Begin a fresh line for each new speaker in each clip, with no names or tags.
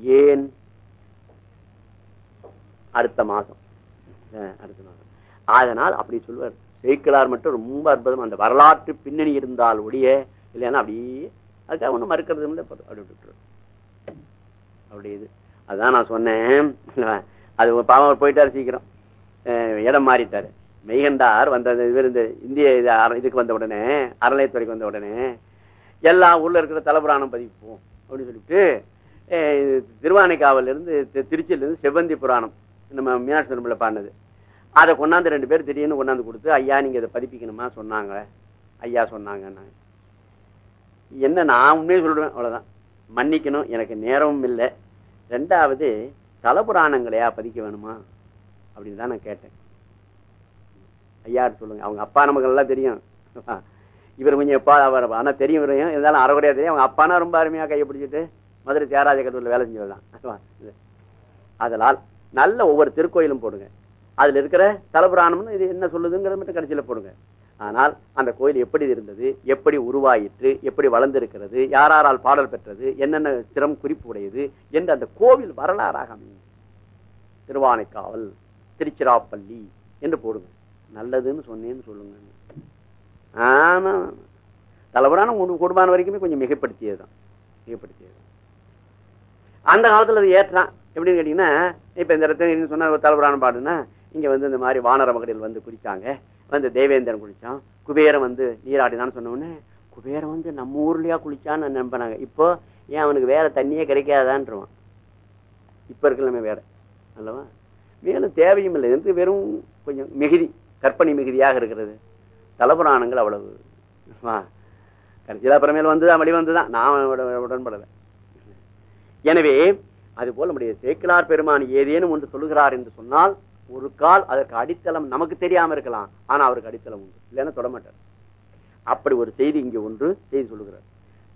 ஏன் அடுத்த மாசம் அடுத்த மாசம் அதனால் அப்படி சொல்லுவார் சேக்கிலார் மட்டும் ரொம்ப அற்புதம் அந்த வரலாற்று பின்னணி இருந்தால் ஒழிய இல்லைன்னா அப்படியே அதுக்காக ஒன்றும் மறுக்கிறது இல்லை அப்படி விட்டுரு அப்படி இது. அதுதான் நான் சொன்னேன் அது ஒரு பாவம் போயிட்டார் சீக்கிரம். இடம் மாறிட்டார். மெய்கண்டார் வந்த இவர் இந்த இந்திய இது இதுக்கு வந்த உடனே அறநிலையத்துறைக்கு வந்த உடனே எல்லா ஊர்ல இருக்கிற தலைபுராணம் பதிப்போம் அப்படின்னு சொல்லிட்டு திருவானைக்காவிலிருந்து இது செவ்வந்தி புராணம். நம்ம மீனாட்சி திரும்பல பாடினது. அதை கொண்டாந்து ரெண்டு பேர் திடீர்னு கொண்டாந்து கொடுத்து ஐயா நீங்கள் இதை பதிப்பிக்கணுமா? சொன்னாங்க ஐயா சொன்னாங்கன்னாங்க. என்ன நான் உண்மையை சொல்றேன்? அவ்வளோதான் மன்னிக்கணும். எனக்கு நேரமும் இல்லை. ரெண்டாவது தலபுராணங்களையா பதிக்க வேணுமா? அப்படின்னு தான் நான் கேட்டேன். ஐயா சொல்லுங்க. அவங்க அப்பா நமக்கு நல்லா தெரியும். இவர் கொஞ்சம் எப்பா அவர் ஆனால் தெரியும் இருந்தாலும் அறகுறையாக தெரியும். அவங்க அப்பானா ரொம்ப அருமையாக கையை பிடிச்சிட்டு மதுரை தியாகராஜ கல்லூரில் வேலை செஞ்சவர் அதனால் நல்ல ஒவ்வொரு திருக்கோயிலும் போடுங்க. அதுல இருக்கிற தலபுராணம்னு இது என்ன சொல்லுதுங்கிறத மட்டும் கடைசியில் போடுங்க. ஆனால் அந்த கோயில் எப்படி இருந்தது எப்படி உருவாயிற்று எப்படி வளர்ந்திருக்கிறது யாராரால் பாடல் பெற்றது என்னென்ன சிரம் குறிப்பு உடையது என்று அந்த கோவில் வரலாறாக அமையும். திருவானைக்காவல் திருச்சிராப்பள்ளி என்று போடுங்க. நல்லதுன்னு சொன்னேன்னு சொல்லுங்க. ஆமா. தலைவரான குடும்பம் வரைக்குமே கொஞ்சம் மிகைப்படுத்தியதுதான். மிகப்படுத்தியது அந்த காலத்துல அது ஏற்றான் எப்படின்னு கேட்டீங்கன்னா இப்ப இந்த இடத்துல சொன்ன ஒரு தலைவரான பாடுன்னா இங்க வந்து இந்த மாதிரி வானர மகளில் வந்து குடிச்சாங்க. வந்து தேவேந்திரன் குளிச்சான் குபேரம் வந்து நீராடினான்னு சொன்ன குபேரம் வந்து நம்ம ஊர்லயா குளிச்சான்னு நம்பினாங்க. இப்போ ஏன் அவனுக்கு வேற தண்ணியே கிடைக்காதான்றான் இப்ப இருக்கலாமே வேற. அல்லவா? மேலும் தேவையும் இல்லை. என்று வெறும் கொஞ்சம் மிகுதி கற்பனை மிகுதியாக இருக்கிறது? தலபுராணங்கள் அவ்வளவு. கடைசியில் அப்புறமேல் வந்துதான் வழி வந்துதான் நான் உடன்படலை. எனவே அதுபோல் நம்முடைய சேக்கிலார் பெருமான் ஏதேனும் ஒன்று சொல்லுகிறார் என்று சொன்னால் ஒரு கால் அதற்கு அடித்தளம் நமக்கு தெரியாம இருக்கலாம். ஆனா அவருக்கு அடித்தளம் உண்டு. இல்லைன்னா தொடமாட்டார் அப்படி ஒரு செய்தி இங்க ஒன்று செய்தி சொல்லுகிறார்.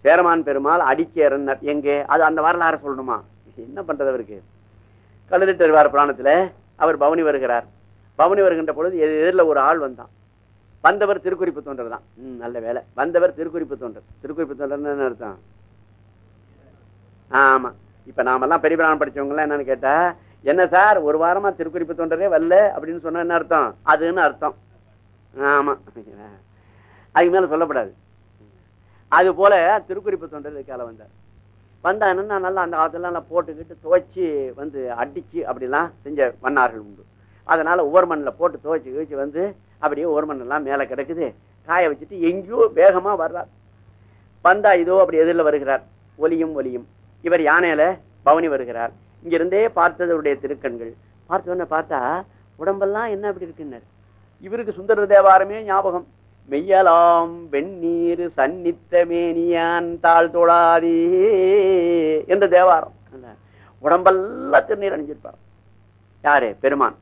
சேரமான் பெருமாள் அடிச்சேரன் எங்கே? அது அந்த வரலாறு சொல்லணுமா? என்ன பண்றது அவருக்கு? கழுதிட்டருவார் புராணத்துல அவர் பவனி வருகிறார். பவனி வருகின்ற பொழுது எதிரில் ஒரு ஆள் வந்தான். வந்தவர் திருக்குறிப்பு தொண்டர் தான். நல்ல வேலை. வந்தவர் திருக்குறிப்பு தொண்டர். திருக்குறிப்பு தொண்டர்னு என்ன அர்த்தம்? ஆமா. இப்ப நாமெல்லாம் பெரிய பிராணம் படிச்சவங்க எல்லாம் என்னன்னு கேட்டா என்ன சார் ஒரு வாரமா திருக்குறிப்பு தொண்டரே வரல? அப்படின்னு சொன்ன என்ன அர்த்தம்? அதுன்னு அர்த்தம். ஆமா. அதுக்கு மேல சொல்லப்படாது. அது போல திருக்குறிப்பு தொண்டர் இதுக்கால வந்தார். வந்தா என்னன்னா நல்லா அந்த காலத்துல நல்லா போட்டுக்கிட்டு துவைச்சு வந்து அடிச்சு அப்படிலாம் செஞ்ச மன்னார்கள் உண்டு. அதனால ஓர்மண்ணில் போட்டு துவைச்சு கழிச்சு வந்து அப்படியே ஓர்மண் எல்லாம் மேல கிடக்குது. காய வச்சுட்டு எங்கேயோ வேகமா வர்றார். வந்தா இதோ அப்படி எதிரில் வருகிறார். ஒலியும் ஒலியும். இவர் யானையில பவனி வருகிறார். இங்கிருந்தே இருந்தே திருக்கண்கள். திருக்கண்கள் பார்த்தோன்னு பார்த்தா உடம்பெல்லாம் என்ன அப்படி இருக்குன்னாரு. இவருக்கு சுந்தர தேவாரமே ஞாபகம். மெய்யலாம் வெந்நீர் சன்னித்த மேனியான் தாழ் தொழாதே என்ற தேவாரம். உடம்பெல்லாம் திருநீர் அணிஞ்சிருப்பார். யாரு? பெருமான்.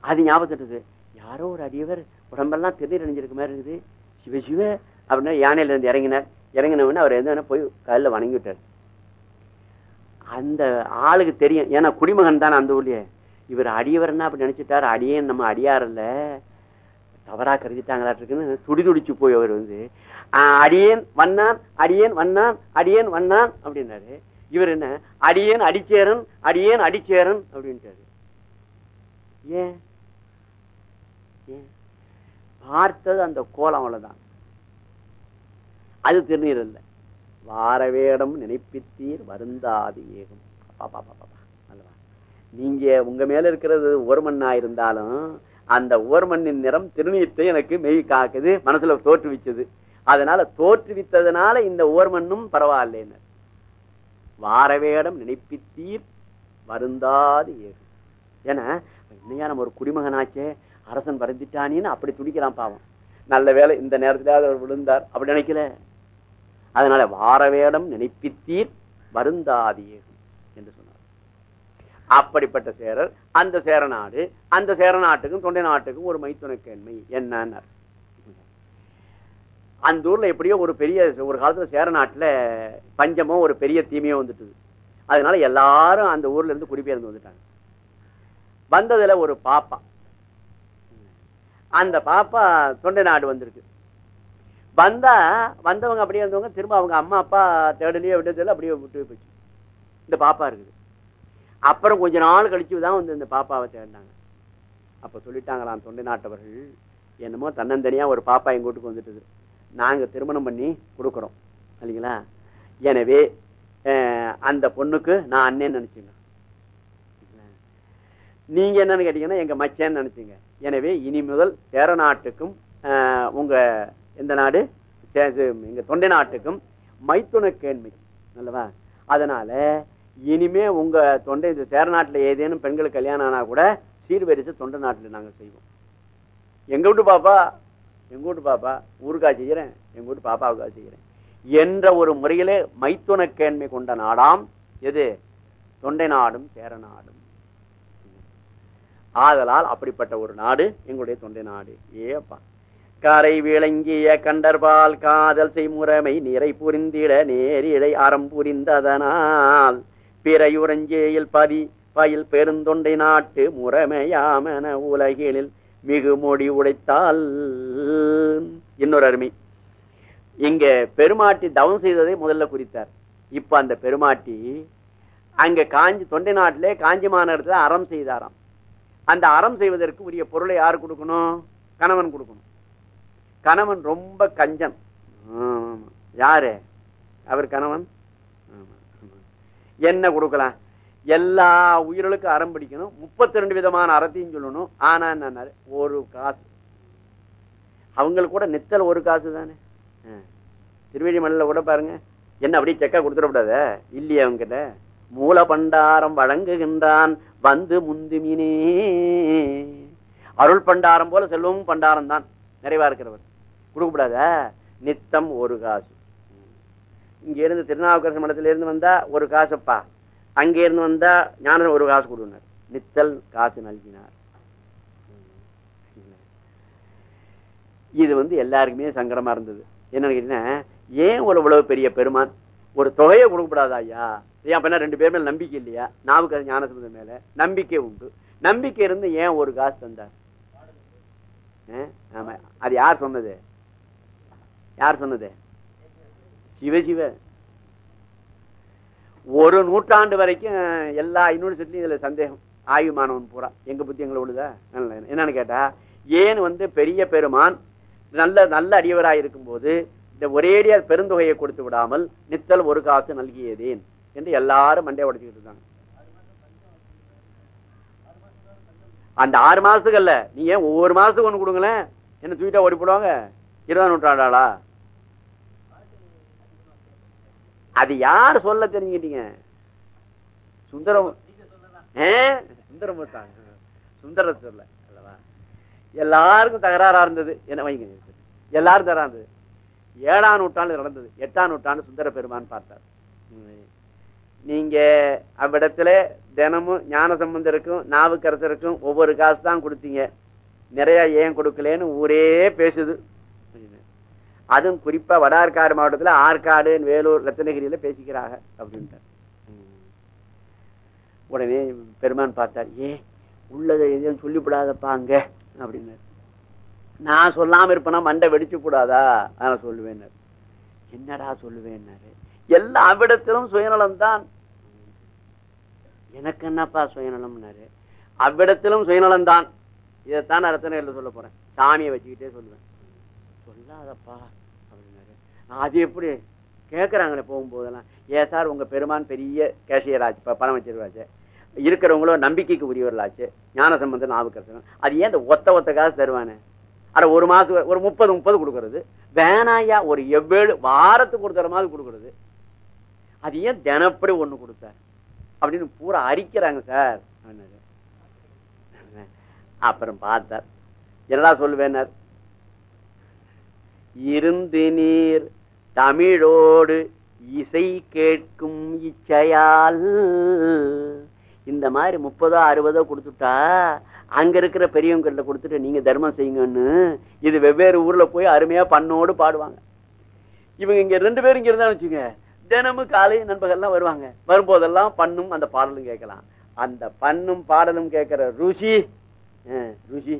அது ஞாபகத்துக்கு யாரோ ஒரு அடியவர் உடம்பெல்லாம் திருநீர் அணிஞ்சிருக்க மாதிரி இருக்குது. சிவ சிவ அப்படின்னா யானையில இருந்து இறங்கினார். இறங்கினவொடனே அவர் எந்த போய் காலில் வணங்கி விட்டார் அந்த ஆளுக்கு தெரியும். ஏன்னா குடிமகன் தானே அந்த ஊர்லயே. இவர் அடியவர்னா அப்படி நினைச்சிட்டாரு? அடியேன் நம்ம அடியார் இல்ல. தவறா கருதிட்டாங்களாட்டுக்குன்னு துடி போய் அவர் வந்து அடியேன் வண்ணான் அடியேன் வண்ணான் அடியேன் வண்ணான் அப்படின்னாரு. இவர் என்ன? அடியேன் அடிச்சேரன் அடியேன் அடிச்சேரன் அப்படின்ட்டாரு. ஏன்? ஏன்? பார்த்தது அந்த கோலம் அவ்வளவுதான். அது திருநீர் இல்லை வாரவேடம் நினைப்பித்தீர் வருந்தாது ஏகும். அப்பா, அப்பா, அல்லவா? நீங்க உங்க மேல இருக்கிறது ஓர்மண்ணா இருந்தாலும் அந்த ஓர்மண்ணின் நிறம் திருநீத்தை எனக்கு மெய் காக்குது மனசுல தோற்றுவிச்சது. அதனால தோற்றுவித்ததுனால இந்த ஓர்மண்ணும் பரவாயில்லைன்னு. வாரவேடம் நினைப்பித்தீர் வருந்தாது ஏகும். ஏன்னா இன்னையா நம்ம ஒரு குடிமகனாச்சே அரசன் வருந்திட்டானின்னு அப்படி துடிக்கிறான் பாவம். நல்ல வேளை இந்த நேரத்துல அவர் விழுந்தார். அப்படி நினைக்கல. அதனால வாரவேடம் நினைப்பித்தீர் வருந்தாதியே என்று சொன்னார். அப்படிப்பட்ட சேரர் அந்த சேர நாடு அந்த சேர நாட்டுக்கும் தொண்டை நாட்டுக்கும் ஒரு மைத்துனக்கேண்மை என்னன்னார். அந்த ஊர்ல எப்படியோ ஒரு பெரிய ஒரு காலத்துல சேர நாட்டுல பஞ்சமோ ஒரு பெரிய தீமையோ வந்துட்டு அதனால எல்லாரும் அந்த ஊர்ல இருந்து குடிபெயர்ந்து வந்துட்டாங்க. வந்ததுல ஒரு பாப்பா. அந்த பாப்பா தொண்டை நாடு வந்திருக்கு. வந்தா வந்தவங்க அப்படியே வந்தவங்க திரும்ப அவங்க அம்மா அப்பா தேடலையே விட்டதில்ல அப்படியே விட்டு போச்சு இந்த பாப்பா இருக்குது. அப்புறம் கொஞ்ச நாள் கழிச்சு தான் வந்து இந்த பாப்பாவை தேடினாங்க. அப்ப சொல்லிட்டாங்களாம் தொண்டை நாட்டவர்கள் என்னமோ தன்னந்தனியா ஒரு பாப்பா எங்க வீட்டுக்கு வந்துட்டுது. நாங்க திருமணம் பண்ணி கொடுக்குறோம். இல்லைங்களா? எனவே அந்த பொண்ணுக்கு நான் அண்ணன் நினைச்சுங்க. நீங்க என்னன்னு கேட்டீங்கன்னா எங்க மச்சேன்னு நினைச்சீங்க. எனவே இனி முதல் சேர நாட்டுக்கும் உங்கள் உங்க எந்த நாடு எங்க தொண்டை நாட்டுக்கும் மைத்துன கேள்வி நல்லவா அதனால இனிமே உங்க தொண்டை இந்த சேர நாட்டுல ஏதேனும் பெண்களுக்கு கல்யாணம் ஆனா கூட சீர்வரிசு தொண்டை நாட்டுல நாங்க செய்வோம். எங்க வீட்டு பாப்பா? எங்க வீட்டு பாப்பா? ஊருக்கா செய்கிறேன் எங்க வீட்டு பாப்பாவுக்கா செய்கிறேன் என்ற ஒரு முறையிலே மைத்துன கேண்மை கொண்ட நாடாம் எது? தொண்டை நாடும் சேர நாடும். ஆதலால் அப்படிப்பட்ட ஒரு நாடு எங்களுடைய தொண்டை நாடு. ஏப்பா. கரை விளங்கிய கண்டர்பால் காதல் செய்முறைமை நிறை புரிந்திட நேரிடை அறம் புரிந்ததனால் பிறையுறஞ்சேயில் பதி பயில் பெருந்தொண்டை நாட்டு முறைமையாமன உலகினில் மிகு மொழி உடைத்தால். இன்னொரு அருமை. இங்க பெருமாட்டி தவம் செய்ததை முதல்ல குறித்தார். இப்ப அந்த பெருமாட்டி அங்க காஞ்சி தொண்டை நாட்டிலே காஞ்சி மாநகரத்துல அறம் செய்தாராம். அந்த அறம் செய்வதற்கு உரிய பொருளை யார் கொடுக்கணும்? கணவன் கொடுக்கணும். கணவன் ரொம்ப கஞ்சன் யாரு? அவர் கணவன்? என்ன கொடுக்கலாம்? எல்லா உயிர்களுக்கும் அறம் பிடிக்கணும். முப்பத்தி ரெண்டு விதமான அறத்தையும் சொல்லணும். ஆனா என்ன ஒரு காசு. அவங்களுக்கு கூட நித்தல் ஒரு காசு தானே. திருவெளி கூட பாருங்க. என்ன அப்படியே செக்கா கொடுத்துடக்கூடாத? அவங்க அவங்கிட்ட. மூல பண்டாரம் வழங்குகின்றான். வந்து முந்துமினே. அருள் பண்டாரம் போல செல்வமும் பண்டாரம் தான் நிறைவா இருக்கிறவர். கொடுக்கக்கூடாத நித்தம் ஒரு காசு. இங்க இருந்து திருநாவுக்கரசு மடத்துல இருந்து வந்தா ஒரு காசுப்பா. அங்க இருந்து வந்தா ஞான ஒரு காசு கொடுனார் நித்தல் காசு நல்கினார். இது வந்து எல்லாருக்குமே சங்கடமா இருந்தது. என்னன்னு கேட்டீங்கன்னா ஏன் ஒரு இவ்வளவு பெரிய பெருமான்? ஒரு தொகையை கொடுக்கப்படாதா ஐயா? ஏன் அப்படின்னா ரெண்டு பேர் மேல நம்பிக்கை இல்லையா? நாவுக்கு ஞானசம்பந்தம் மேல நம்பிக்கை உண்டு. நம்பிக்கை இருந்து ஏன் ஒரு காசு தந்தார்? ஆமா. அது யார் சொன்னது? யார் சொன்னது? சிவ சிவ. ஒரு நூற்றாண்டு வரைக்கும் எல்லா யூனிவர்சிட்டியும் இதுல சந்தேகம். ஆய்வு மாணவன் பூரா. எங்க புத்தி எங்களை விழுதா? நல்ல- என்னன்னு கேட்டா ஏன் வந்து பெரிய பெருமான் நல்ல நல்ல அடியவராய் இருக்கும்போது இந்த ஒரேடியா பெருந்தொகையை கொடுத்து விடாமல் நித்தல் ஒரு காசு நல்கியதேன் என்று எல்லாரும் மண்டே உடைச்சுக்கிட்டு இருக்காங்க. அந்த ஆறு மாசத்துக்கு அல்ல. நீ ஏன் ஒவ்வொரு மாசத்துக்கு ஒண்ணு கொடுங்களேன்? என்ன தூக்கிட்டா ஓடி போடுவாங்க? இருபதாம் நூற்றாண்டாளா? அது யார் சொல்ல தெரிஞ்சுக்கிட்டீங்க? சுந்தரம் சுந்தரம் சுந்தர சொல்ல எல்லாருக்கும் தகராறா இருந்தது. என்ன வைங்க. எல்லாரும் தகரா இருந்தது. ஏழாம் நூற்றாண்டு நடந்தது. எட்டாம் நூற்றாண்டு சுந்தர பெருமான் பார்த்தார். நீங்க அவ்விடத்துல தினமும் ஞான சம்பந்தருக்கும் நாவுக்கரசருக்கும் ஒவ்வொரு காசு தான் கொடுத்தீங்க. நிறைய ஏன் கொடுக்கலன்னு ஊரே பேசுது. அதுவும் குறிப்பா வடார்காடு மாவட்டத்துல ஆற்காடு வேலூர் ரத்தனகிரியில பேசிக்கிறாங்க அப்படின்ட்டார் உடனே பெருமான் பார்த்தார் ஏ உள்ளதை எதையும் சொல்லிவிடாதப்பா அங்க? அப்படின்னாரு. நான் சொல்லாம இருப்பேனா? மண்டை வெடிச்சு கூடாதா நான் சொல்லுவேன் என்னடா சொல்லுவேன்னாரு? எல்லா அவ்விடத்திலும் சுயநலம் தான் எனக்கு என்னப்பா சுயநலம்னாரு? அவ்விடத்திலும் சுயநலம் தான் இதைத்தான் ரத்தனையில் சொல்ல போறேன். சாமியை வச்சுக்கிட்டே சொல்லுவேன். சொல்லாதப்பா அப்படின்னாரு. அது எப்படி? கேட்குறாங்களே போகும்போதெல்லாம் ஏ சார் உங்க பெருமான் பெரிய கேஷியர் ஆச்சு பணம் வச்சிருவாச்சு இருக்கிறவங்களும் நம்பிக்கைக்கு உரியவர்களாச்சு. ஞான சம்பந்தம் நாவுக்கரசன் அது ஏன் இந்த ஒத்த ஒத்த காசு தருவானே? அட ஒரு மாசம் ஒரு முப்பது முப்பது கொடுக்கறது. வேணாயா ஒரு எவ்வேழு வாரத்துக்கு கொடுக்குற மாதிரி கொடுக்கறது. அது ஏன் தினப்படி ஒண்ணு கொடுத்தார்? அப்படின்னு பூரா அரிக்கிறாங்க சார் அப்புறம் பார்த்தார். என்னடா சொல்லுவேன்னார்? இருந்து நீர் தமிழோடு இசை கேட்கும் இச்சையால். இந்த மாதிரி முப்பதோ அறுபதோ கொடுத்துட்டா அங்க இருக்கிற பெரியவங்கள்ட்ட கொடுத்துட்டு நீங்க தர்மம் செய்யுங்கன்னு இது வெவ்வேறு ஊர்ல போய் அருமையா பண்ணோடு பாடுவாங்க. இவங்க இங்க ரெண்டு பேரும் இங்க இருந்தா வச்சுங்க தினமும் காலை நண்பகல்லாம் வருவாங்க. வரும்போதெல்லாம் பண்ணும் அந்த பாடலும் கேட்கலாம். அந்த பண்ணும் பாடலும் கேட்கிற ருசி ருசி.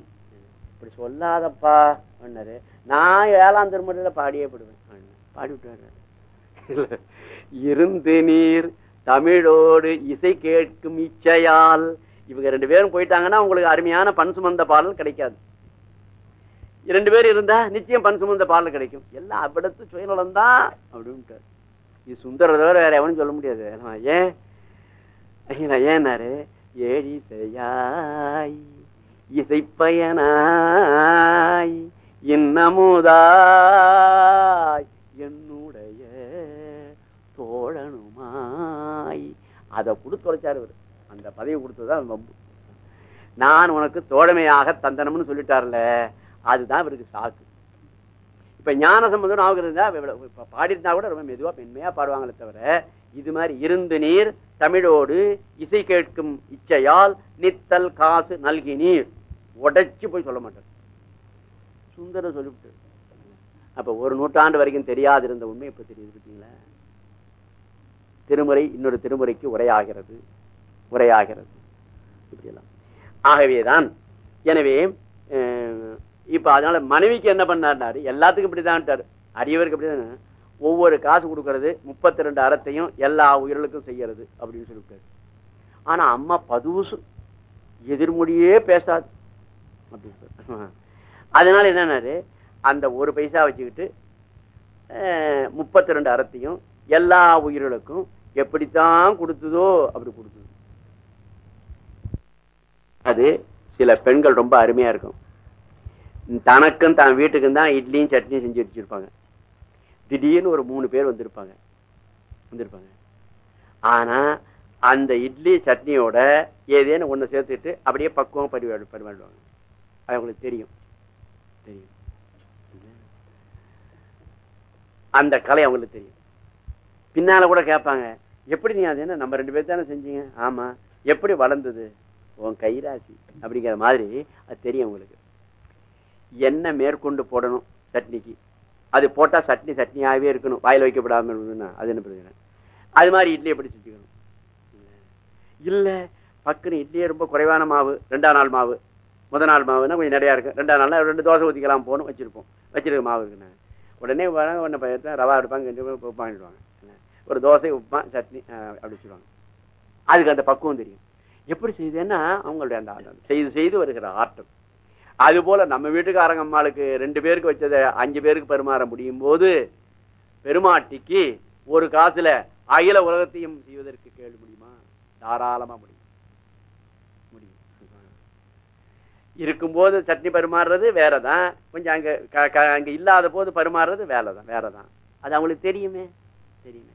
இப்படி சொல்லாதப்பா. பண்ணாரு நான் ஏழாம் திருமுறையில பாடியே போடுவேன் பாடிவிட்டு இருந்து நீர் தமிழோடு இசை கேட்கும் இச்சையால். இவங்க ரெண்டு பேரும் போயிட்டாங்கன்னா உங்களுக்கு அருமையான பண் சுமந்த பாடல் கிடைக்காது. இரண்டு பேர் இருந்தா நிச்சயம் பண் சுமந்த பாடல் கிடைக்கும். எல்லாம் அவ்விடத்து சுயநலம் தான் அப்படின்ட்டார். இது சுந்தர தவிர வேற எவனும் சொல்ல முடியாது. ஏன்? ஏன்னாரு? ஏழிசையாய் இசைப்பயனாய் இன்னமுதாய் என்னுடைய தோழனுமாய். அதை கொடுத்து தொலைச்சாரு இவர். அந்த பதவி கொடுத்ததுதான் வம்பு நான் உனக்கு தோழமையாக தந்தனம்னு சொல்லிட்டார்ல அதுதான் இவருக்கு சாக்கு இப்ப ஞான சம்பந்தம் ஆகுறதா பாடிருந்தா கூட ரொம்ப மெதுவா பெண்மையா பாடுவாங்களே தவிர இது மாதிரி இருந்து நீர் தமிழோடு இசை கேட்கும் இச்சையால் நித்தல் காசு நல்கி நீர். உடைச்சு போய் சொல்ல மாட்டார். சுந்தர சொல்லிவிட்டு. அப்ப ஒரு நூற்றாண்டு வரைக்கும் தெரியாது இருந்த உண்மை இப்ப தெரியுது பார்த்தீங்களா? திருமுறை இன்னொரு திருமுறைக்கு உரையாகிறது. உரையாகிறது. இப்படியெல்லாம். ஆகவேதான் எனவே இப்ப அதனால மனைவிக்கு என்ன பண்ணாரு எல்லாத்துக்கும் இப்படிதான் அரியவருக்கு இப்படிதான். ஒவ்வொரு காசு கொடுக்கறது முப்பத்தி ரெண்டு அறத்தையும் எல்லா உயிர்களுக்கும் செய்யறது அப்படின்னு சொல்லிட்டாரு ஆனா அம்மா பதுசு எதிர்மொழியே பேசாது. அப்படின்னு அதனால என்னன்னாரு? அந்த ஒரு பைசா வச்சுக்கிட்டு முப்பத்தி ரெண்டு அறத்தையும் எல்லா உயிர்களுக்கும் எப்படித்தான் கொடுத்ததோ அப்படி கொடுத்தது. அது சில பெண்கள் ரொம்ப அருமையா இருக்கும். தனக்கும் தான் வீட்டுக்கும் தான் இட்லியும் சட்னியும் செஞ்சு வச்சிருப்பாங்க. திடீர்னு ஒரு மூணு பேர் வந்திருப்பாங்க. வந்திருப்பாங்க. ஆனா அந்த இட்லி சட்னியோட ஏதேன்னு ஒன்று சேர்த்துட்டு அப்படியே பக்குவம் பரிவாடு பரிமாடுவாங்க அவங்களுக்கு தெரியும். அந்த கலை அவங்களுக்கு தெரியும். பின்னால கூட கேட்பாங்க எப்படி நீ அது என்ன நம்ம ரெண்டு பேர் தானே செஞ்சீங்க? ஆமா. எப்படி வளர்ந்தது? உன் கைராசி. அப்படிங்கிற மாதிரி அது தெரியும் உங்களுக்கு. என்ன மேற்கொண்டு போடணும் சட்னிக்கு? அது போட்டா சட்னி சட்னியாகவே இருக்கணும் வாயில் வைக்கப்படாம இருந்ததுன்னா அது என்ன பிரச்சனை? அது மாதிரி இட்லி எப்படி செஞ்சுக்கணும் இல்ல பக்குன்னு இட்லியே ரொம்ப குறைவான மாவு ரெண்டாம் நாள் மாவு முதல் நாள் மாவுன்னா கொஞ்சம் நிறையா இருக்கும் ரெண்டாம் நாள்னா ரெண்டு தோசை ஊற்றிக்கலாம் போகணும் வச்சிருப்போம். வச்சிருக்க மாவு இருக்குண்ணா உடனே ஒன்றை பயிர்த்தா ரவா எடுப்பாங்க ரெண்டு வாங்கிடுவாங்க. ஒரு தோசை உப்புமா சட்னி அப்படி சொல்லுவாங்க. அதுக்கு அந்த பக்குவம் தெரியும். எப்படி செய்யுதுன்னா அவங்களுடைய அந்த செய்து செய்து வருகிற ஆட்டம் அது போல நம்ம வீட்டுக்காரங்க அம்மாளுக்கு ரெண்டு பேருக்கு வச்சதை அஞ்சு பேருக்கு பரிமாற முடியும் போது பெருமாட்டிக்கு ஒரு காசுல அகில உலகத்தையும் செய்வதற்கு கேள்வி முடியுமா? தாராளமா முடியும். இருக்கும்போது சட்னி பரிமாறுறது வேறதான். கொஞ்சம் அங்க அங்க இல்லாத போது பரிமாறுறது வேலைதான் வேறதான். அது அவங்களுக்கு தெரியுமே தெரியுமே.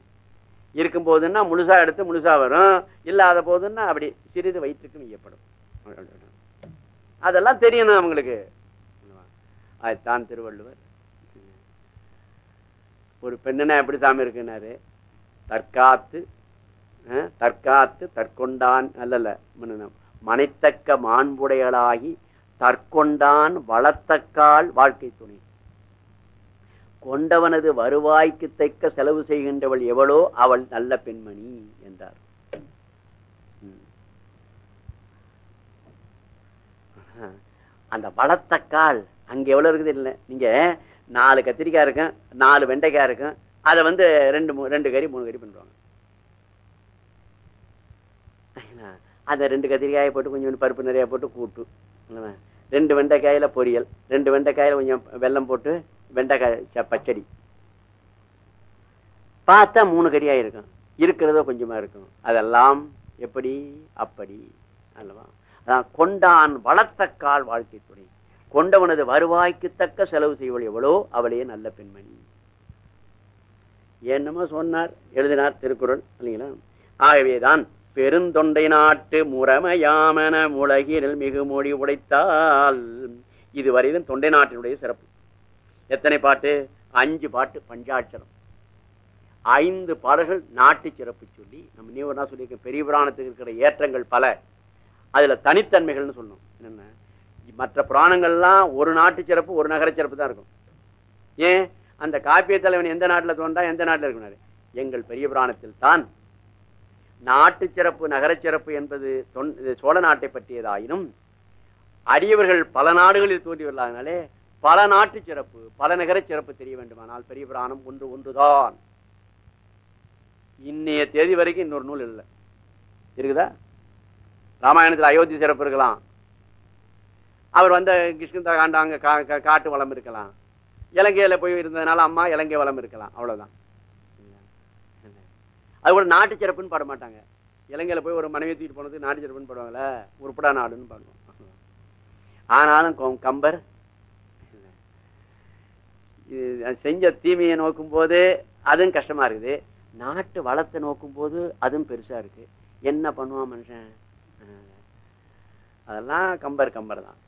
இருக்கும் போதுன்னா முழுசா எடுத்து முழுசா வரும். இல்லாத போதுன்னா அப்படி சிறிது வயிற்றுக்கும் ஈயப்படும். அதெல்லாம் தெரியணும் அவங்களுக்கு. அதுதான் திருவள்ளுவர் ஒரு பெண்ணனா எப்படி சாமி இருக்குனாரு தற்காத்து தற்காத்து தற்கொண்டான் அல்லல்ல மனைத்தக்க மாண்புடையலாகி தற்கொண்டான் வளத்தக்கால் வாழ்க்கை துணை. கொண்டவனது வருவாய்க்கு தைக்க செலவு செய்கின்றவள் எவளோ அவள் நல்ல பெண்மணி என்றார். அந்த வளத்தக்கால் அங்க எவ்வளவு இருக்குது இல்லை? நீங்க நாலு கத்திரிக்காய் இருக்கும் நாலு வெண்டைக்காய் இருக்கும் அதை வந்து ரெண்டு ரெண்டு கறி மூணு கறி பண்ணுவாங்க. அந்த ரெண்டு கத்திரிக்காயை போட்டு கொஞ்சம் பருப்பு நிறைய போட்டு கூட்டு. ரெண்டு வெண்டைக்காயில பொரியல் ரெண்டு வெண்டைக்காயில கொஞ்சம் வெல்லம் போட்டு வெண்டைக்காய் பச்சடி. பார்த்தா மூணு கடியா இருக்கும். இருக்கிறதோ கொஞ்சமா இருக்கும். அதெல்லாம் எப்படி? அப்படி. அல்லவா? அதான் கொண்டான் வளர்த்தக்கால் வாழ்க்கை துணை. கொண்டவனது வருவாய்க்கு தக்க செலவு செய்வள் எவ்வளோ? அவளையே நல்ல பெண்மணி. என்னமோ சொன்னார் எழுதினார் திருக்குறள் இல்லைங்களா? ஆகவேதான் பெருந்தொண்டை நாட்டு முறமையாமன முளகிரில் மிகு மொழி உடைத்தால் இதுவரையிலும் தொண்டை நாட்டினுடைய சிறப்பு. எத்தனை பாட்டு? அஞ்சு பாட்டு பஞ்சாட்சரம். ஐந்து பாடல்கள் நாட்டு சிறப்பு சொல்லி நம்ம நீ ஒரு சொல்லியிருக்க பெரிய புராணத்துக்கு இருக்கிற ஏற்றங்கள் பல. அதுல தனித்தன்மைகள்னு சொல்லணும். என்னென்ன? மற்ற புராணங்கள்லாம் ஒரு நாட்டு சிறப்பு ஒரு நகர சிறப்பு தான் இருக்கும். ஏன்? அந்த காப்பிய தலைவன் எந்த நாட்டில் தோன்றா எந்த நாட்டில் இருக்கிறாரு? எங்கள் பெரிய புராணத்தில் தான் நாட்டு சிறப்பு நகர சிறப்பு என்பது சோழ நாட்டை பற்றியதாயினும் அரியவர்கள் பல நாடுகளில் தோன்றியுள்ளாதனாலே பல நாட்டு சிறப்பு பல நகர சிறப்பு தெரிய வேண்டுமானால் பெரிய புராணம் ஒன்று ஒன்றுதான். இன்னைய தேதி வரைக்கும் இன்னொரு நூல் இல்லை. இருக்குதா? ராமாயணத்தில் அயோத்தி சிறப்பு இருக்கலாம். அவர் வந்த கிருஷ்ணந்த காண்டாங்க கா- காட்டு வளம் இருக்கலாம். இலங்கையில போய் இருந்ததுனால அம்மா இலங்கை வளம் இருக்கலாம். அவ்வளவுதான். அது கூட நாட்டு சிறப்புன்னு பாட மாட்டாங்க. இலங்கையில போய் ஒரு மனைவி தூக்கிட்டு போனது நாட்டு சிறப்புன்னு பாடுவாங்களே உருப்படா நாடுன்னு பாடுவோம் ஆனாலும் கம்பர் இது செஞ்ச தீமையை நோக்கும் போது அதுவும் கஷ்டமா இருக்குது. நாட்டு வளத்தை நோக்கும் போது அதுவும் பெருசா இருக்கு. என்ன பண்ணுவான் மனுஷன்? அதெல்லாம் கம்பர் கம்பர் தான்.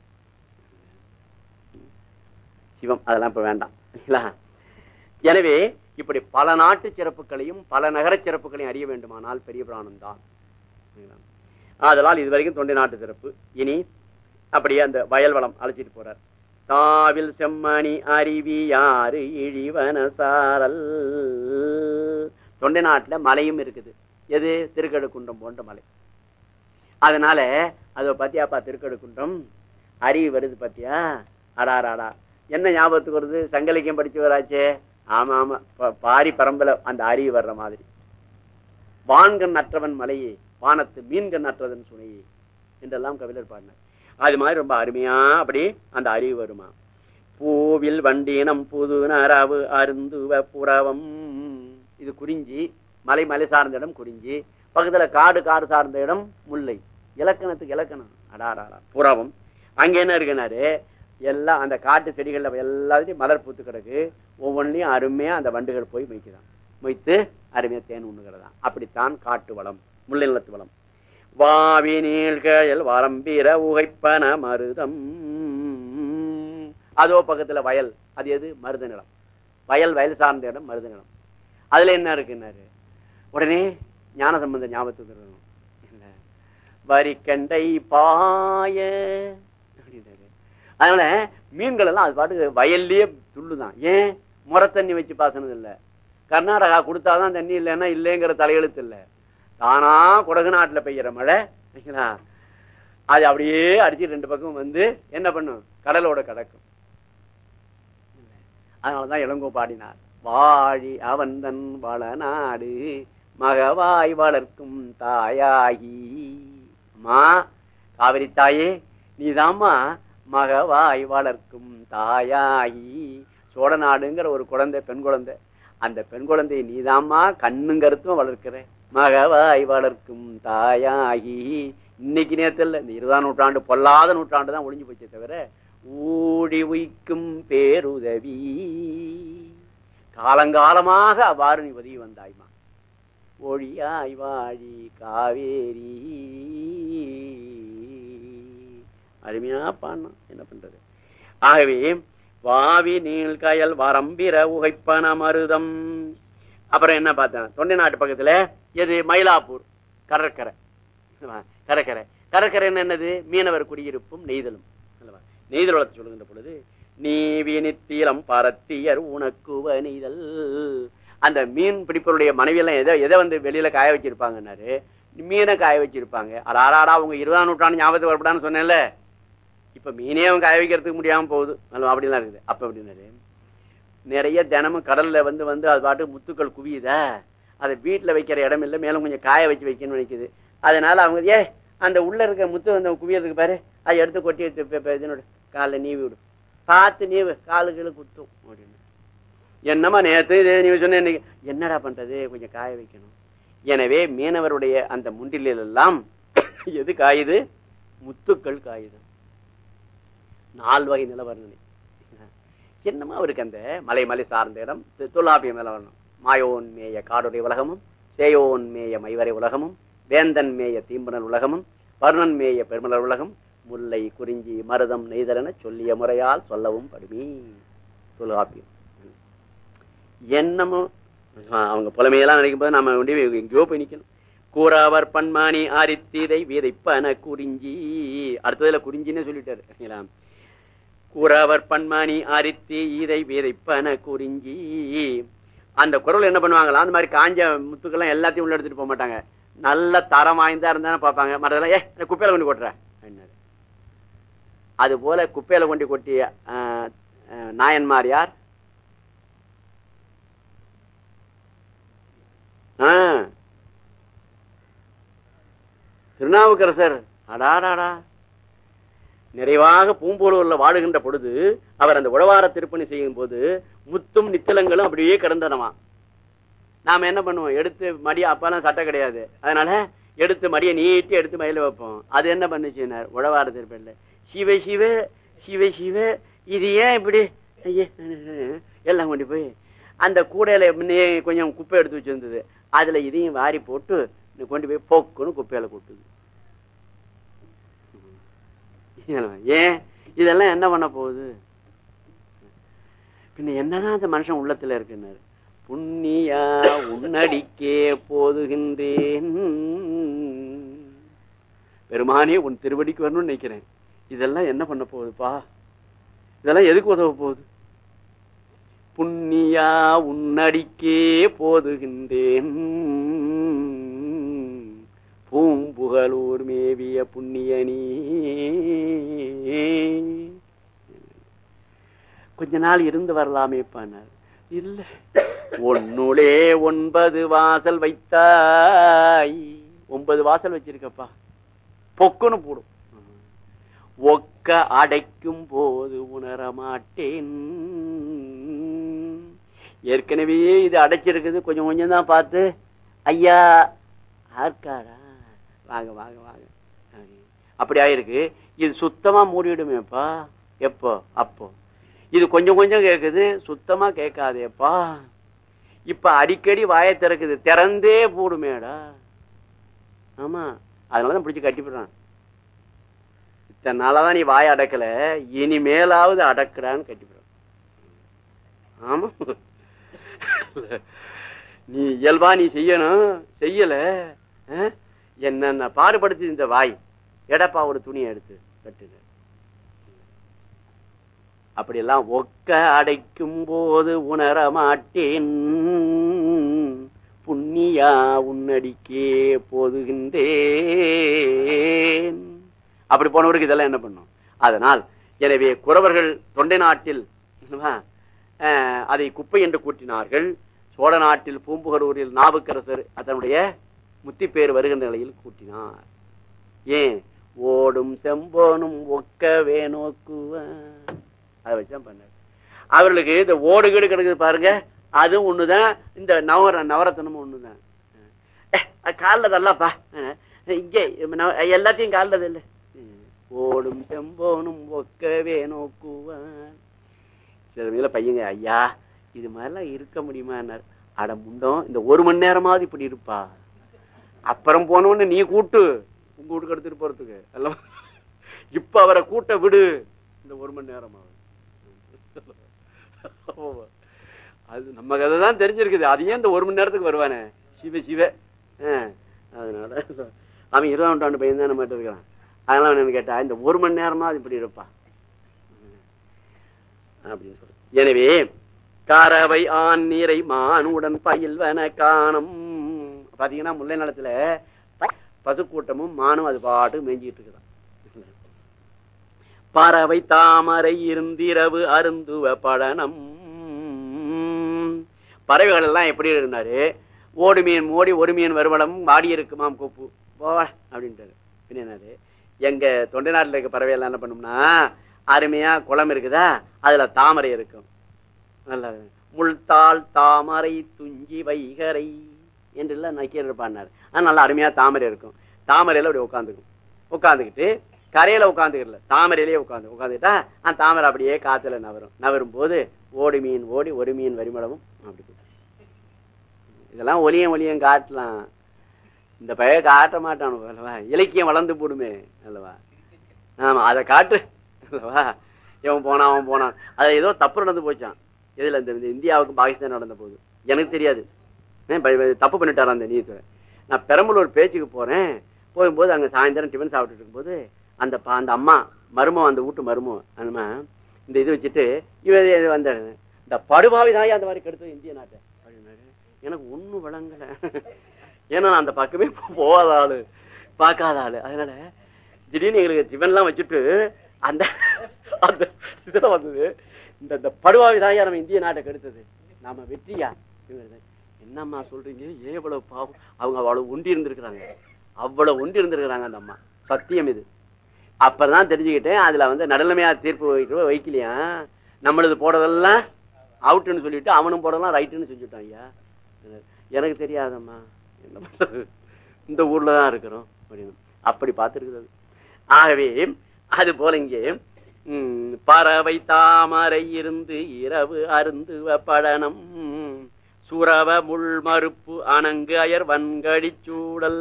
சிவம் அதெல்லாம் இப்ப வேண்டாம். எனவே இப்படி பல நாட்டு சிறப்புகளையும் பல நகர சிறப்புகளையும் அறிய வேண்டுமானால் பெரிய புராணம் தான். அதனால் இதுவரைக்கும் தொண்டை நாட்டு சிறப்பு. இனி அப்படியே அந்த வயல் வளம் அழைச்சிட்டு போறார். தாவில் செம்மணி அருவி யாரு இழிவன சாரல்? தொண்டை நாட்டுல மலையும் இருக்குது. எது? திருக்கடுக்குன்றம் போன்ற மலை. அதனால அதை பத்தியாப்பா திருக்கடுக்குன்றம்? அருவி வருது பத்தியா? அடாராடா என்ன ஞாபகத்துக்கு வருது? சங்கலிக்கம் படிச்சவராச்சே. ஆமா ஆமா. ப- பாரி பரம்பல அந்த அருவி வர்ற மாதிரி. வான்கண் அற்றவன் மலையே வானத்து மீன்கண் அற்றதன் சுனையே என்றெல்லாம் கவிழர் பாடினார். அது மாதிரி ரொம்ப அருமையா அப்படி அந்த அறிவு வருமா? பூவில் வண்டினம் புது நரவு அருந்துவ புறவம். இது குறிஞ்சி மலை மலை சார்ந்த இடம் குறிஞ்சி பக்கத்துல காடு காடு சார்ந்த இடம் முல்லை. இலக்கணத்துக்கு இலக்கணம். அடாரா புறவம். அங்க என்ன இருக்குனாரு? எல்லாம் அந்த காட்டு செடிகளில் எல்லாத்தையும் மலர் பூத்து கிடக்கு. ஒவ்வொன்றிலையும் அருமையாக அந்த வண்டுகள் போய் மொய்க்குதான் மொய்த்து அருமையாக தேன் உண்ணுகிறதான். அப்படித்தான் காட்டு வளம் முல்லை நிலத்து வளம். வாவி நீழ்கழல் வரம்பிர உகைப்பன மருதம். அதோ பக்கத்தில் வயல். அது எது? மருத நிலம். வயல் வயல் சார்ந்த இடம் மருத நிலம். அதில் என்ன இருக்குன்னாரு உடனே ஞான சம்பந்த ஞாபகத்துக்கு வரி என்ன பாய அப்படின்னாரு. அதனால மீன்கள் எல்லாம் அது பாட்டுக்கு வயல்லயே துள்ளுதான். ஏன்? முறை தண்ணி வச்சு பாசனது இல்ல. கர்நாடகா கொடுத்தாதான் தண்ணி இல்லைன்னா இல்லைங்கிற தலையெழுத்து இல்ல. தானா குடகு நாட்டுல பெய்யற மழை சரிங்களா? அது அப்படியே அடிச்சு ரெண்டு பக்கம் வந்து என்ன பண்ணும்? கடலோட கடக்கும். அதனாலதான் இளங்கோ பாடினார். வாழி அவந்தன் வள நாடு மகவாய் வளர்க்கும் தாயாகி. அம்மா காவிரி தாயே நீதாம்மா மகவாய் வளர்க்கும் சோழ சோழநாடுங்கிற ஒரு குழந்தை பெண் குழந்தை. அந்த பெண் குழந்தையை நீதாம்மா கண்ணும் கருத்தும் வளர்க்கிற. மகவாய் வளர்க்கும் தாயாகி இன்னைக்கு நேரத்தில் இந்த இருபதாம் நூற்றாண்டு பொல்லாத நூற்றாண்டு தான் ஒளிஞ்சு போச்சே தவிர ஊழி உயிக்கும் பேருதவி. காலங்காலமாக அவ்வாறு நீ உதவி வந்தாய்மா. ஒழியாய் வாழி காவேரி. அருமையா பாடணும் என்ன பண்றது? ஆகவே வாவி நீள்கயல் வரம்பிர உகைப்பன மருதம். அப்புறம் என்ன பார்த்தேன்? தொண்டை நாட்டு பக்கத்துல எது? மயிலாப்பூர். கடற்கரை. கடற்கரை. கடற்கரை என்னது? மீனவர் குடியிருப்பும் நெய்தலும். நெய்தல் வளர்த்து சொல்லுகின்ற பொழுது நீவி நித்திலம் பரத்தியர் உனக்குவ நெய்தல். அந்த மீன் பிடிப்பவருடைய மனைவி எல்லாம் எதை எதை வந்து வெளியில காய வச்சிருப்பாங்கன்னாரு? மீனை காய வச்சிருப்பாங்க. அடாராடா அவங்க இருபதாம் நூற்றாண்டு ஞாபகத்துக்கு வரப்படான்னு சொன்னேன்ல. இப்ப மீனே அவங்க காய வைக்கிறதுக்கு முடியாம போகுது. அல்லவா? அப்படிலாம் இருக்குது. அப்ப அப்படின்னாரு நிறைய தினமும் கடல்ல வந்து வந்து அது பாட்டு முத்துக்கள் குவியுதா? அதை வீட்டுல வைக்கிற இடம் இல்லை மேலும் கொஞ்சம் காய வச்சு வைக்கணும்னு நினைக்குது. அதனால அவங்க ஏ அந்த உள்ள இருக்க முத்து வந்து குவியறதுக்கு பாரு. அதை எடுத்து கொட்டி எடுத்து இதனோட காலில் நீவி விடும். பார்த்து நீவு காலு கீழே குத்தும். அப்படின்னு. என்னம்மா நேத்து இது நீ சொன்ன இன்னைக்கு? என்னடா பண்றது? கொஞ்சம் காய வைக்கணும். எனவே மீனவருடைய அந்த முண்டிலெல்லாம் எல்லாம் எது காயுது? முத்துக்கள் காயுது. நால் வகை நிலவர்ணனை என்னமோ அவருக்கு அந்த மலை மலை சார்ந்த இடம்? தி- நிலவரணம் மாயோன் மேய காடுடைய உலகமும் சேயோன் மேய மைவரை உலகமும் வேந்தன் மேய தீம்பனல் உலகமும் வருணன் மேய பெருமலர் உலகம் முல்லை குறிஞ்சி மருதம் நெய்தலன சொல்லிய முறையால் சொல்லவும் படுமி. தொல்காப்பியம் என்னமோ அவங்க புலமையெல்லாம் நினைக்கும் போது நம்ம வேண்டிய எங்கேயோ போய் நிக்கணும். கூறாவர் பன்மானி ஆரித்தீதை வீதைப்பன குறிஞ்சி. அடுத்ததுல குறிஞ்சின்னு சொல்லிட்டாரு. கூறாவர் பன்மானி அரித்தி ஈதை விதைப்பன குறிஞ்சி. அந்த குரல் என்ன பண்ணுவாங்களா? அந்த மாதிரி காஞ்ச முத்துக்கெல்லாம் எல்லாத்தையும் உள்ள எடுத்துட்டு போக மாட்டாங்க. நல்ல தரம் வாய்ந்தா இருந்தா பார்ப்பாங்க. மற்றதெல்லாம் ஏ இந்த குப்பையில கொண்டு கொட்டுற அது போல குப்பையில கொண்டு கொட்டிய நாயன்மார் யார்? திருநாவுக்கரசர். அடாடாடா. நிறைவாக பூம்பூலூர்ல வாழுகின்ற பொழுது அவர் அந்த உழவார திருப்பணி செய்யும் போது முத்தும் நித்தலங்களும் அப்படியே கிடந்தனமா. நாம என்ன பண்ணுவோம்? எடுத்து மடிய அப்பெல்லாம் சட்டை கிடையாது. அதனால எடுத்து மடியை நீட்டி எடுத்து மயில வைப்போம். அது என்ன பண்ணுச்சுன்னார் உழவார திருப்பணில சிவ சிவ சிவ சிவ இது ஏன் இப்படி ஐயே, எல்லாம் கொண்டு போய் அந்த கூடையில முன்னே கொஞ்சம் குப்பை எடுத்து வச்சிருந்தது. அதுல இதையும் வாரி போட்டு கொண்டு போய் போக்குன்னு குப்பையில கொட்டுது. ஏன்? இதெல்லாம் என்ன பண்ண போகுது? பின்ன என்னதான் அந்த மனுஷன் உள்ளத்துல இருக்குன்னாரு புண்ணியா உன்னடிக்கே போதுகின்றேன். பெருமானே உன் திருவடிக்கு வரணும்னு நினைக்கிறேன். இதெல்லாம் என்ன பண்ண போகுதுப்பா? இதெல்லாம் எதுக்கு உதவ போகுது? புண்ணியா உன்னடிக்கே போதுகின்றேன். பூம்புகலூர் மேவிய புண்ணியனி. கொஞ்ச நாள் இருந்து வரலாமே பானார். இல்ல. ஒன்னுளே ஒன்பது வாசல் வைத்தாய். ஒன்பது வாசல் வச்சிருக்கப்பா. பொக்குன்னு போடும். ஒக்க அடைக்கும் போது உணர மாட்டேன். ஏற்கனவே இது அடைச்சிருக்குது. கொஞ்சம் கொஞ்சம் தான் பார்த்து. ஐயா ஆர்காடா வாங்க வாங்க வாங்க. அப்படி. ஆயிருக்கு. இது சுத்தமா மூடிவிடுமேப்பா. எப்போ? அப்போ. இது கொஞ்சம் கொஞ்சம் கேக்குது. சுத்தமா கேட்காதேப்பா. இப்ப அடிக்கடி வாயை திறக்குது. திறந்தே போடுமேடா ஆமா. அதனாலதான் பிடிச்சி கட்டிவிடுறான். இத்தனை நாளாதான் நீ வாய அடக்கல. இனிமேலாவது அடக்குறான்னு கட்டிவிடுறான். ஆமா. நீ இயல்பா நீ செய்யணும். செய்யல. அஹ்? என்னென்ன பாடுபடுத்து இந்த வாய்? எடப்பா ஒரு துணியை எடுத்து கட்டுங்க. அப்படியெல்லாம் ஒக்க அடைக்கும் போது உணர மாட்டேன். புண்ணியா உன்னடிக்கே போதுகின்றேன். அப்படி போனவருக்கு இதெல்லாம் என்ன பண்ணும்? அதனால் எனவே குறவர்கள் தொண்டை நாட்டில் அதை குப்பை என்று கூட்டினார்கள் சோழ நாட்டில் பூம்புகரூரில் நாவுக்கரசர் அதனுடைய முத்தி பேர் வருகின்ற நிலையில் கூட்டினார். ஏன்? ஓடும் செம்போனும் ஒக்கவே நோக்குவன் அதை வச்சுதான் பண்ணார். அவர்களுக்கு இந்த ஓடு கீடு கிடக்குது பாருங்க அதுவும் ஒண்ணுதான். இந்த நவர நவரத்தனமும் ஒண்ணுதான். காலில் தள்ளப்பா. இங்கே நவ- எல்லாத்தையும் காலில் இல்லை ஓடும் செம்போனும் ஒக்கவே நோக்குவான் சில மேல பையங்க ஐயா இது மாதிரிலாம் இருக்க முடியுமான்னார். அட முண்டம் இந்த ஒரு மணி நேரமாவது இப்படி இருப்பா. அப்புறம் போனோன்னு நீ கூட்டு உங்க வீட்டுக்கு எடுத்துட்டு போறதுக்கு. எல்லாம் இப்ப அவரை கூட்ட விடு. இந்த ஒரு மணி நேரமாவது ஆமா. அது நம்ம கதை தான் தெரிஞ்சிருக்குது. அது ஏன் இந்த ஒரு மணி நேரத்துக்கு வருவானே? சிவ சிவ. அதனால அவன் இருபதாம் நூற்றாண்டு பையன் தான் நம்ம இருக்கிறான். அதனால அவன் கேட்டா இந்த ஒரு மணி நேரமா அது இப்படி இருப்பா. அப்படின்னு சொல்லு எனவே காரவை ஆண் நீரை மானுடன் பயில்வன காணும் பாத்தீங்கன்னா முல்லை நிலத்துல பசுக்கூட்டமும் மானும் அது பாட்டு மேய்ஞ்சிட்டு இருக்குதான். பறவை தாமரை இருந்திரவு அருந்துவ படனம். பறவைகள் எல்லாம் எப்படி இருந்தாரு? ஓடு மீன் ஓடி ஒரு மீன் வருவடம் வாடி இருக்குமாம் கொப்பு. போவா அப்படின்ட்டாரு பின்ன என்னது? எங்க தொண்டை நாட்டில் இருக்க பறவை எல்லாம் என்ன பண்ணும்னா அருமையா குளம் இருக்குதா? அதுல தாமரை இருக்கும். நல்லா முள்தாள் தாமரை துஞ்சி வைகரை. என்றெல்லாம் நக்கீரர் இருப்பான்னாரு ஆனால் நல்லா அருமையா தாமரை இருக்கும். தாமரையில அப்படி உட்காந்துக்கும். உட்காந்துக்கிட்டு கரையில உட்காந்துக்கல தாமரையிலேயே உட்காந்து. உட்காந்துட்டா அந்த தாமரை அப்படியே காத்துல நவரும். நவரும் போது ஓடி மீன் ஓடி ஒரு மீன் வரிமளவும் அப்படி இதெல்லாம் ஒலியம் ஒலியம் காட்டலாம். இந்த பழைய காட்ட மாட்டானு அல்லவா? இலக்கியம் வளர்ந்து போடுமே அல்லவா? ஆமா அதை காட்டு அல்லவா? இவன் போனான் அவன் போனான். அதை ஏதோ தப்பு நடந்து போச்சான் எதுல இந்த இந்தியாவுக்கும் பாகிஸ்தான் நடந்த போது. எனக்கு தெரியாது. தப்பு பண்ணிட்டாரா அந்த நீதித்துறை? நான் பெரம்பலூர் பேச்சுக்கு போறேன். போகும்போது அங்க சாயந்தரம் டிஃபன் சாப்பிட்டுட்டு இருக்கும்போது அந்த அந்த அம்மா மருமம் அந்த வீட்டு மருமம் அந்த இந்த இது வச்சுட்டு இவ வந்த இந்த படுபாவி தான் அந்த மாதிரி கெடுத்தது இந்திய நாட்டை. எனக்கு ஒன்றும் விளங்கல. ஏன்னா நான் அந்த பக்கமே போகாத ஆளு. பார்க்காத ஆளு. அதனால திடீர்னு எங்களுக்கு டிஃபன்லாம் வச்சுட்டு அந்த அந்த இதெல்லாம் வந்தது. இந்த இந்த படுவாவி தான் நம்ம இந்திய நாட்டை கெடுத்தது. நாம வெற்றியா? இவரு, என்னம்மா சொல்றீங்க? எவ்வளவு பாவம். அவங்க அவ்வளவு ஒண்டி இருந்திருக்கிறாங்க. அவ்வளவு ஒண்டி இருந்திருக்கிறாங்க அந்த அம்மா. சத்தியம் இது. அப்பதான் தெரிஞ்சுக்கிட்டேன். அதுல வந்து நடுநிலைமையா தீர்ப்பு வைக்க வைக்கலையா? நம்மளது போடுறதெல்லாம் அவுட்டுன்னு சொல்லிட்டு அவனும் போடலாம் ரைட்டுன்னு செஞ்சுட்டான் ஐயா. எனக்கு தெரியாதம்மா. என்ன இந்த ஊர்ல தான் இருக்கிறோம் அப்படின்னு. அப்படி பார்த்துருக்குறது. ஆகவே அது போல இங்கே பறவை தாமரை இருந்து இரவு அருந்து படனம். சுரவ முள் மறுப்பு அணங்கு அயர் வன்கடிச்சூடல்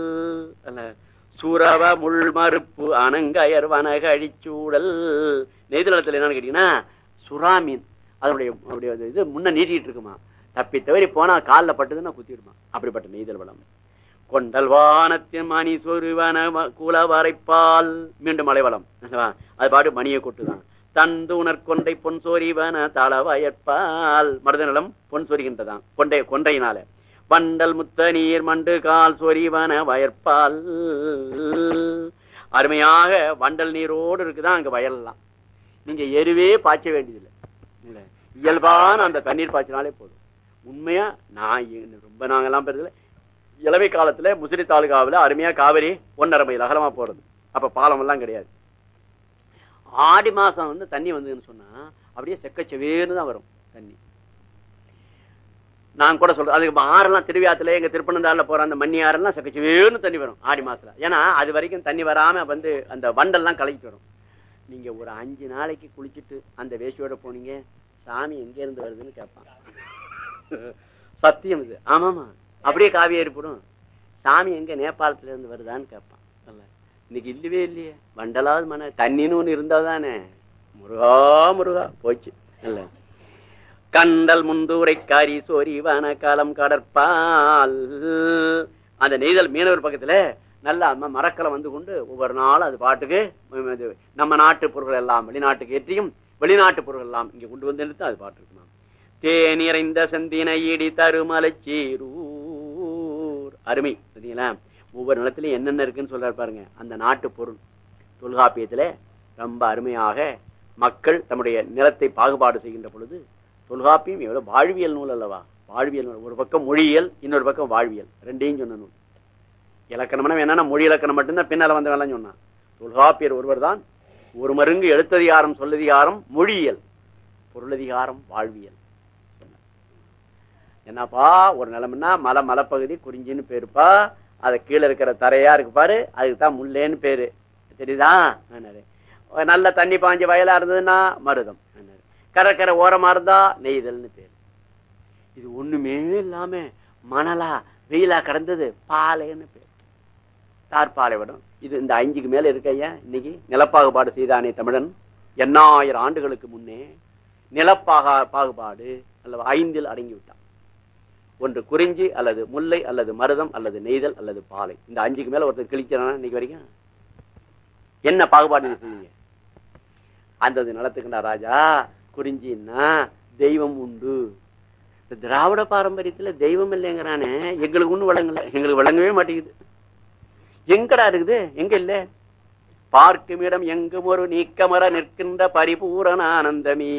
அல்ல சுரவ முள் மறுப்பு அணங்கு அயர் வனகழிச்சூடல் நெய்தளத்துல என்னன்னு கேட்டீங்கன்னா சுராமீன் அதனுடைய அதனுடைய இது முன்ன நீட்டிட்டு இருக்குமா? தப்பி தவறி போனா காலில் பட்டதுன்னா குத்திடுமா? அப்படிப்பட்ட நெய்தல் வளம். கொண்டல் வானத்தின் மணி சொருவன குல வரைப்பால் மீண்டும் மலைவளம் அது பாட்டு மணியை கொட்டுதான். தந்து உணர்கொண்டை பொன் சோரிவன தளவயற்பால். மருதநலம் பொன் சொரிகின்றதான் கொண்டை கொண்டையினால. வண்டல் முத்த நீர் மண்டு கால் சொரிவன வயற்பால். அருமையாக வண்டல் நீரோடு இருக்குதான் அங்க வயல்லாம். நீங்க எருவே பாய்ச்ச வேண்டியதில்லை. இயல்பான அந்த தண்ணீர் பாய்ச்சினாலே போதும். உண்மையா? நான் ரொம்ப நாங்கெல்லாம் பெருதுல. இளமை காலத்துல முசிறி தாலுகாவுல அருமையா காவிரி ஒன்னரை மைல் அகலமா போறது. அப்ப பாலம் எல்லாம் கிடையாது. ஆடி மாசம் வந்து தண்ணி வந்ததுன்னு சொன்னா அப்படியே செக்கச்சவேர்னு தான் வரும் தண்ணி. நான் கூட சொல்றேன் அதுக்கு ஆறெல்லாம் திருவியாத்துல எங்க திருப்பனந்தாரில் போற அந்த மண்ணி ஆறெல்லாம் செக்கச்சவேர்னு தண்ணி வரும் ஆடி மாசத்துல. ஏன்னா அது வரைக்கும் தண்ணி வராம வந்து அந்த வண்டெல்லாம் கலக்கி வரும். நீங்க ஒரு அஞ்சு நாளைக்கு குளிச்சுட்டு அந்த வேஷியோட போனீங்க சாமி எங்க இருந்து வருதுன்னு கேட்பான். சத்தியம் இது. ஆமாமா. அப்படியே காவி ஏறிப்படும் சாமி எங்க நேபாளத்துல இருந்து வருதான்னு கேட்பான். இன்னைக்கு இல்லவே இல்லையே. வண்டலாவது மன தண்ணின்னு ஒண்ணு இருந்தா தானே முருகா முருகா. போச்சு. இல்ல. கண்டல் முந்தூரை காரி சோரி வன காலம் கடற்பால். அந்த நெய்தல் மீனவர் பக்கத்துல நல்ல ம- மரக்கலம் வந்து கொண்டு ஒவ்வொரு நாளும் அது பாட்டுக்கு நம்ம நாட்டு பொருட்கள் எல்லாம் வெளிநாட்டுக்கு ஏற்றியும் வெளிநாட்டு பொருட்கள் எல்லாம் இங்க கொண்டு வந்து நிறுத்தி அது பாட்டு இருக்குமா? தேனிறைந்த செந்தினை இடி தருமலைச்சீரூர். அருமை. சரிங்களா? ஒவ்வொரு நிலத்திலையும் என்னென்ன இருக்குன்னு சொல்றாரு பாருங்க. அந்த நாட்டு பொருள் தொல்காப்பியத்துல ரொம்ப அருமையாக மக்கள் தம்முடைய நிலத்தை பாகுபாடு செய்கின்ற பொழுது தொல்காப்பியம் எவ்வளவு வாழ்வியல் நூல் அல்லவா? வாழ்வியல் நூல். ஒரு பக்கம் மொழியியல் இன்னொரு பக்கம் வாழ்வியல். ரெண்டையும் சொன்ன நூல். இலக்கணம்னா என்னன்னா மொழி இலக்கணம் மட்டும்தான் பின்னால வந்தவெல்லாம் சொன்னான். தொல்காப்பியர் ஒருவர் தான் ஒரு மருங்கு எழுத்ததிகாரம் சொல்லதிகாரம் மொழியியல். பொருளதிகாரம் வாழ்வியல். என்னப்பா ஒரு நிலம்னா மலை மலைப்பகுதி குறிஞ்சின்னு பேருப்பா அது கீழே இருக்கிற தரையா இருக்கு பாரு அதுக்கு தான் முல்லேன்னு பேரு. தெரியுதா? நல்ல தண்ணி பாஞ்ச வயலா இருந்ததுன்னா மருதம். கடற்கரை ஓரமா இருந்தா நெய்தல்னு பேரு. இது ஒண்ணுமே இல்லாம மணலா வெயிலா கடந்தது பாலைன்னு பேர். தார்பாலைவனம் இது இந்த அஞ்சுக்கு மேல இருக்கையா இன்னைக்கு நிலப்பாகுபாடு செய்தானே தமிழன். எண்ணாயிரம் ஆண்டுகளுக்கு முன்னே நிலப்பாகா பாகுபாடு அல்லவா ஐந்தில் அடங்கி விட்டான் ஒன்று குறிஞ்சி அல்லது முல்லை அல்லது மருதம் அல்லது நெய்தல் அல்லது பாலை. இந்த அஞ்சுக்கு மேல ஒருத்தர் கிழிக்கிறானா இன்னைக்கு வரைக்கும்? என்ன பாகுபாடு நீங்க அந்த நிலத்துக்குண்டா ராஜா குறிஞ்சின்னா தெய்வம் உண்டு. இந்த திராவிட பாரம்பரியத்துல தெய்வம் இல்லைங்கிறானே எங்களுக்கு ஒன்னும் வழங்கல எங்களுக்கு வழங்கவே மாட்டேங்குது. எங்கடா இருக்குது? எங்க இல்ல? பார்க்கும் இடம் எங்கும் ஒரு நீக்கமர நிற்கின்ற பரிபூரண ஆனந்தமே.